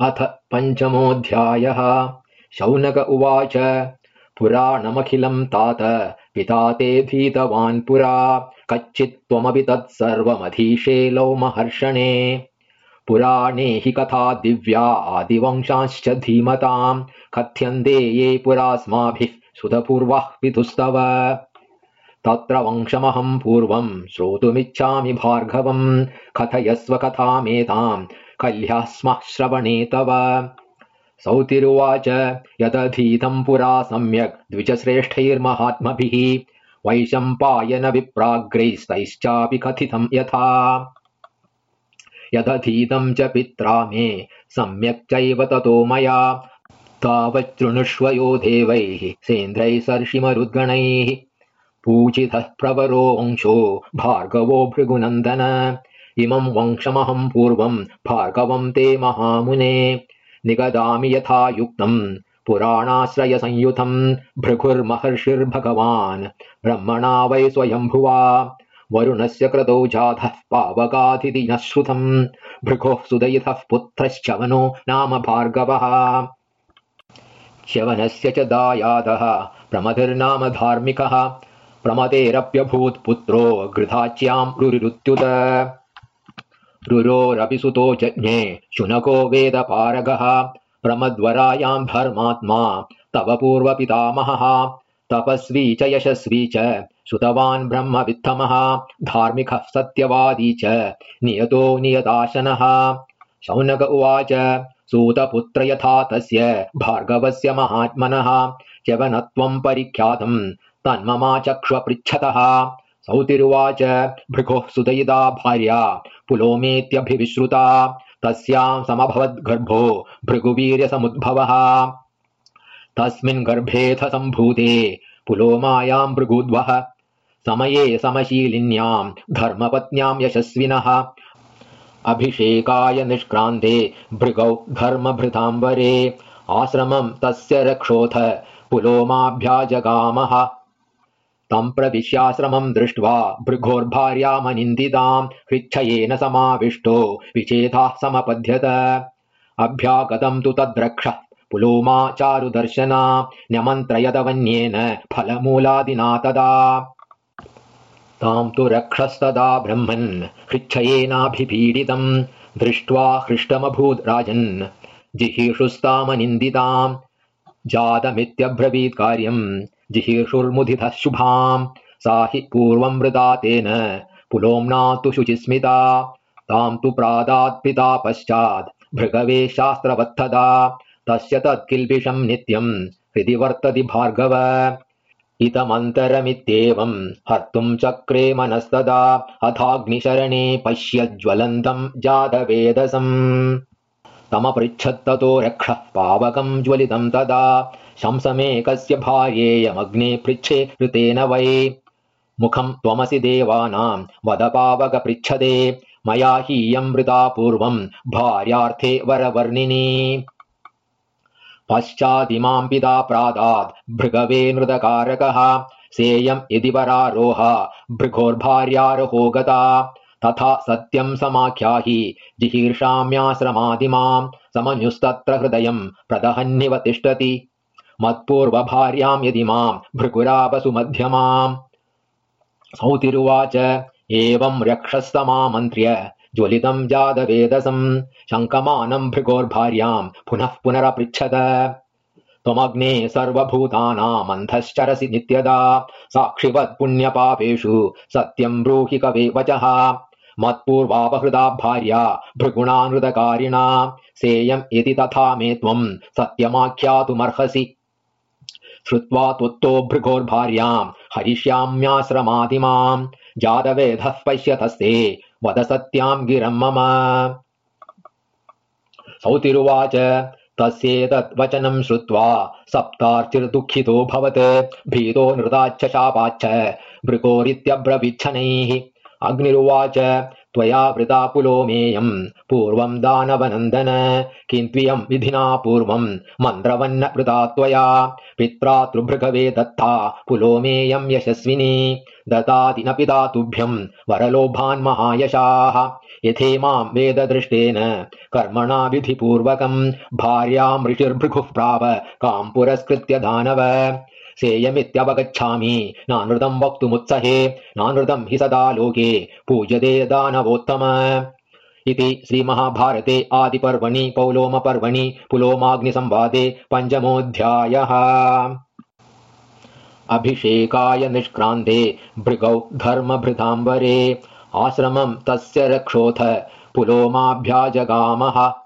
अथ पञ्चमोऽध्यायः। शौनक उवाच पुराणमखिलम् तात पिता ते धीतवान् पुरा कच्चित् त्वमपि तत्सर्वमधीशे लौ महर्षणे पुराणे हि कथा दिव्या आदिवंशाश्च धीमताम् कथ्यन्ते ये पुरास्माभिः सुतपूर्वाः पितुस्तव। तत्र वंशमहम् पूर्वम् श्रोतुमिच्छामि भार्गवम् कथयस्व कथामेताम् स्मः श्रवणे तव। सौतिरुवाच यदधीतम् पुरा सम्यक् द्विजश्रेष्ठैर्महात्मभिः। वैशम्पायन विप्राग्रैस्तैश्चापि कथितम् यथा। यदधीतम् च पित्रा मे सम्यक् चैव ततो मया। तावच्छृणुष्व यो देवैः सेन्द्रैः सर्षिमरुद्गणैः। पूजितः प्रवरो वंशो भार्गवो भृगुनन्दन। इमम् वंशमहम् पूर्वम् भार्गवम् ते महामुने। निगदामि यथा युक्तम् पुराणाश्रयसंयुतम् भृगुर्महर्षिर्भगवान्। ब्रह्मणा वै स्वयम्भुवा वरुणस्य क्रतौ जातः पावकाधिति न श्रुतम् भृगोः सुदयितः पुत्रश्चवनो नाम भार्गवः। च्यवनस्य च दायादः प्रमतिर्नाम धार्मिकः। प्रमतेरप्यभूत् पुत्रो गृधाच्याम् रुरिरुत्युत रुरोरपि सुतो जज्ञे शुनको वेदपारगः प्रमद्वरायाम् धर्मात्मा तव पूर्वपितामहः तपस्वी च यशस्वी च सुतवान् ब्रह्मवित्थमः धार्मिकः सत्यवादी च नियतो नियताशनः। शौनक उवाच सूतपुत्र यथा तस्य भार्गवस्य महात्मनः च्यवनत्वम् परिख्यातम् तन्ममाचक्ष्व पृच्छतः सौतिरुवाच भृगोः सुदयिता भार्या पुलोमेत्यभिविश्रुता। तस्याम् समभवद्गर्भो भृगुवीर्यसमुद्भवः। तस्मिन् गर्भेऽथ सम्भूते पुलोमायाम् भृगुद्वः। समये समशीलिन्याम् धर्मपत्न्याम् यशस्विनः। अभिषेकाय निष्क्रान्ते भृगौ धर्मभृताम्बरे। आश्रमम् तस्य रक्षोऽथ पुलोमाभ्याजगामः तम् प्रविश्याश्रमम् दृष्ट्वा भृगोर्भार्यामनिन्दिताम् हृच्छयेन समाविष्टो विचेताः समपद्यत। अभ्यागतम् तु तद्रक्षः पुलोमा चारुदर्शना न्यमन्त्रयदवन्येन फलमूलादिना तदा। ताम् तु रक्षस्तदा ब्रह्मन् हृच्छयेनाभिपीडितम् दृष्ट्वा हृष्टमभूत् राजन् जिहीषुस्तामनिन्दिताम् जातमित्यब्रवीत् कार्यम् जिहीर्षुर्मुदितः शुभाम्। सा हि पूर्वम् मृदा तेन। पुलोम्ना तु शुचिस्मिता। ताम् तु प्रादात् पिता पश्चात् भृगवे शास्त्रवत्तदा तस्य तत्किल्बिषम् नित्यम् हृदि वर्तति भार्गव। इतमन्तरमित्येवम् हर्तुम् चक्रे मनस्तदा। अथाग्निशरणे पश्य ज्वलन्तम् जातवेदसम् तमपृच्छत्ततो रक्षः पावकम् ज्वलितम् तदा शंसमेकस्य भार्येयमग्ने पृच्छे ऋतेन वै। मुखम् त्वमसि देवानाम् वदपावक पृच्छते मया हीयम् मृता पूर्वम् भार्यार्थे वरवर्णिनी। पश्चादिमाम् पिता प्रादात् भृगवे नृतकारकः सेयम् इति वरारोह भृगोर्भार्यारहो गता तथा सत्यम् समाख्याहि जिहीर्षाम्याश्रमादिमाम् समन्युस्तत्र हृदयम् प्रदहन्निव तिष्ठति। मत्पूर्वभार्याम् यदि माम् भृगुरावसु मध्यमाम् सौतिरुवाच एवम् रक्षस्तमामन्त्र्य ज्वलितम् जातवेदसम् शङ्कमानम् भृगोर्भार्याम् पुनः पुनरपृच्छत त्वमग्ने सर्वभूतानामन्धश्चरसि नित्यदा। साक्षिवत् पुण्यपापेषु सत्यम् ब्रूहि कवे वचः। मत्पूर्वापहृदा भार्या भृगुणानृतकारिणा सेयम् इति तथा मे त्वम् सत्यमाख्यातुमर्हसि। श्रुत्वा त्वत्तो भृगोर्भार्याम् हरिष्याम्याश्रमादिमाम्। जातवेधः पश्यतस्ते वद सत्याम् गिरम् मम। सौतिरुवाच तस्येतद्वचनं श्रुत्वा सप्तार्थिर्दुःखितोऽभवत् भीतो नृताच्च शापाच्च भृकोरित्यब्रवीच्छनैः अग्निरुवाच त्वया वृता पुलोमेयम्। पूर्वम् दानवनन्दन। किन्त्वियम् विधिना पूर्वम् मन्त्रवन्न वृता त्वया। पित्रातृभृगवे दत्ता। पुलोमेयम् यशस्विनी। दताति न पिता तुभ्यम् वरलोभान्महायशाः यथेमाम् वेददृष्टेन। कर्मणा विधिपूर्वकम्। भार्याम् ऋषिर्भृगुः प्राप काम् पुरस्कृत्य दानव सेयमित्यवगच्छामि। नानृतम् वक्तुमुत्सहे। नानृतम् हि सदा लोके। पूजते दानवोत्तम। इति श्रीमहाभारते आदिपर्वणि पौलोमपर्वणि पुलोमाग्निसंवादे पञ्चमोऽध्यायः। अभिषेकाय निष्क्रान्ते भृगौ धर्मभृताम्बरे। आश्रमम् तस्य रक्षोथ। पुलोमाभ्याजगामः